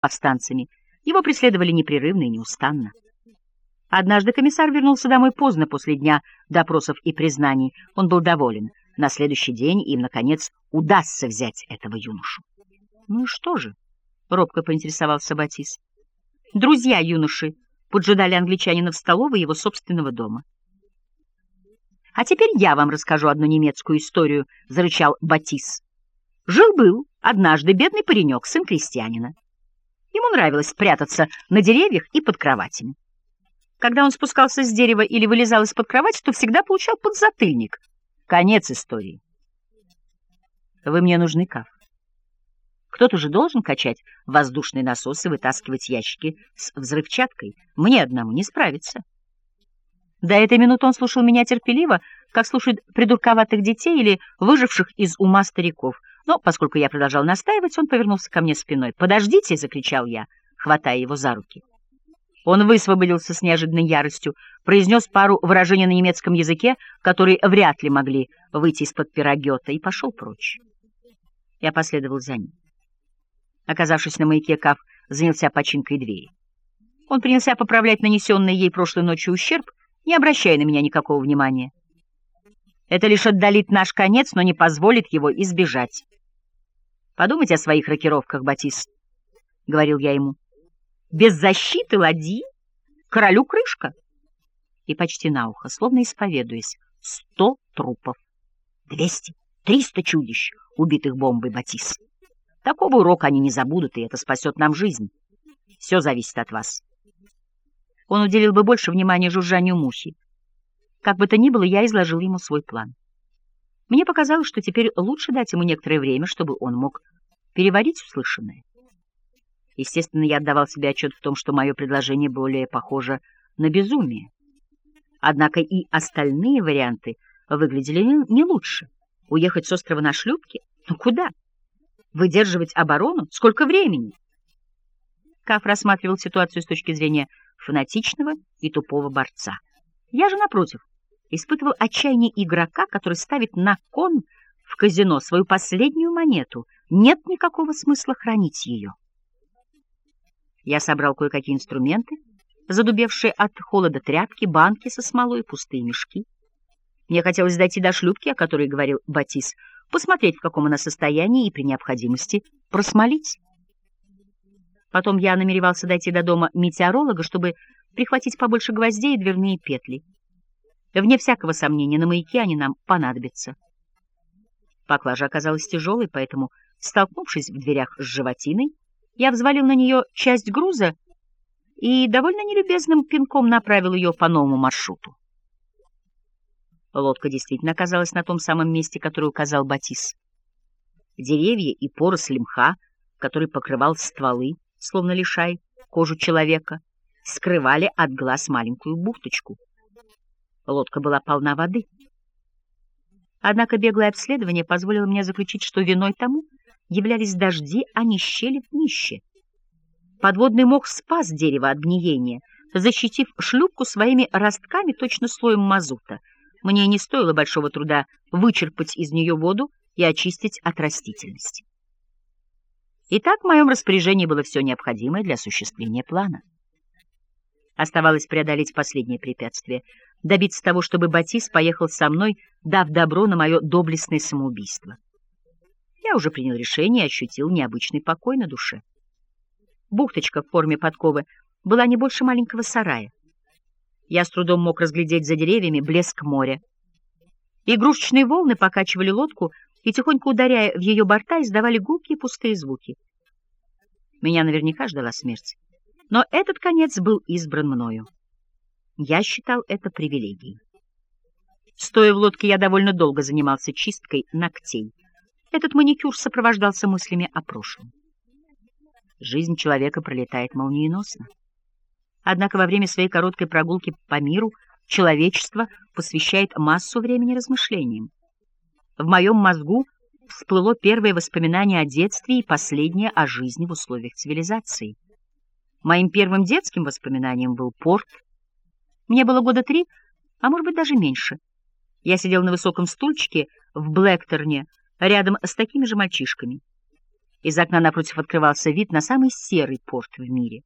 повстанцами, его преследовали непрерывно и неустанно. Однажды комиссар вернулся домой поздно после дня допросов и признаний. Он был доволен. На следующий день им, наконец, удастся взять этого юношу. Ну и что же? — робко поинтересовался Батис. Друзья юноши поджидали англичанина в столовой его собственного дома. «А теперь я вам расскажу одну немецкую историю», — зарычал Батис. «Жил-был однажды бедный паренек, сын крестьянина. Ему нравилось прятаться на деревьях и под кроватями. Когда он спускался с дерева или вылезал из-под кровати, то всегда получал подзатыльник. Конец истории. Вы мне нужны, Каф. Кто-то же должен качать воздушные насосы, вытаскивать ящики с взрывчаткой. Мне одному не справиться. До этой минуты он слушал меня терпеливо, как слушают придурковатых детей или выживших из ума стариков. Но поскольку я продолжал настаивать, он повернулся ко мне спиной. «Подождите!» — закричал я, хватая его за руки. Он высвободился с неожиданной яростью, произнес пару выражений на немецком языке, которые вряд ли могли выйти из-под пирогета, и пошел прочь. Я последовал за ним. Оказавшись на маяке, Каф занялся починкой двери. Он принялся поправлять нанесенный ей прошлой ночью ущерб, не обращая на меня никакого внимания. Это лишь отдалит наш конец, но не позволит его избежать. Подумайте о своих рокировках, Батис, — говорил я ему. Без защиты ладьи? Королю крышка. И почти на ухо, словно исповедуясь, сто трупов. Двести, триста чудищ, убитых бомбой Батис. Такого урока они не забудут, и это спасет нам жизнь. Все зависит от вас. Он уделил бы больше внимания жужжанию мухи. Как бы то ни было, я изложил ему свой план. Мне показалось, что теперь лучше дать ему некоторое время, чтобы он мог переварить услышанное. Естественно, я отдавал себе отчет в том, что мое предложение более похоже на безумие. Однако и остальные варианты выглядели не лучше. Уехать с острова на шлюпке? Ну куда? Выдерживать оборону? Сколько времени? Каф рассматривал ситуацию с точки зрения фанатичного и тупого борца. Я же, напротив, испытывал отчаяние игрока, который ставит на кон в казино свою последнюю монету. Нет никакого смысла хранить ее. Я собрал кое-какие инструменты, задубевшие от холода тряпки, банки со смолой, пустые мешки. Мне хотелось дойти до шлюпки, о которой говорил Батис, посмотреть, в каком она состоянии, и при необходимости просмолить. Потом я намеревался дойти до дома метеоролога, чтобы прихватить побольше гвоздей и дверные петли. Вне всякого сомнения, на маяке они нам понадобятся. Поклажа оказалась тяжелой, поэтому, столкнувшись в дверях с животиной, я взвалил на нее часть груза и довольно нелюбезным пинком направил ее по новому маршруту. Лодка действительно оказалась на том самом месте, которое указал Батис. Деревья и поросль мха, который покрывал стволы, словно лишай, кожу человека, скрывали от глаз маленькую бухточку. Лодка была полна воды. Однако беглое обследование позволило мне заключить, что виной тому являлись дожди, а не щели в днище. Подводный мох спас дерево от гниения, защитив шлюпку своими ростками точно слоем мазута. Мне не стоило большого труда вычерпать из нее воду и очистить от растительности. Итак, в моем распоряжении было все необходимое для осуществления плана. Оставалось преодолеть последнее препятствие — добиться того, чтобы Батис поехал со мной, дав добро на мое доблестное самоубийство. Я уже принял решение и ощутил необычный покой на душе. Бухточка в форме подковы была не больше маленького сарая. Я с трудом мог разглядеть за деревьями блеск моря. Игрушечные волны покачивали лодку и, тихонько ударяя в ее борта, издавали гулкие пустые звуки. Меня наверняка ждала смерть. Но этот конец был избран мною. Я считал это привилегией. Стоя в лодке, я довольно долго занимался чисткой ногтей. Этот маникюр сопровождался мыслями о прошлом. Жизнь человека пролетает молниеносно. Однако во время своей короткой прогулки по миру человечество посвящает массу времени размышлениям. В моем мозгу всплыло первое воспоминание о детстве и последнее о жизни в условиях цивилизации. Моим первым детским воспоминанием был порт. Мне было года три, а может быть даже меньше. Я сидел на высоком стульчике в Блэкторне, рядом с такими же мальчишками. Из окна напротив открывался вид на самый серый порт в мире.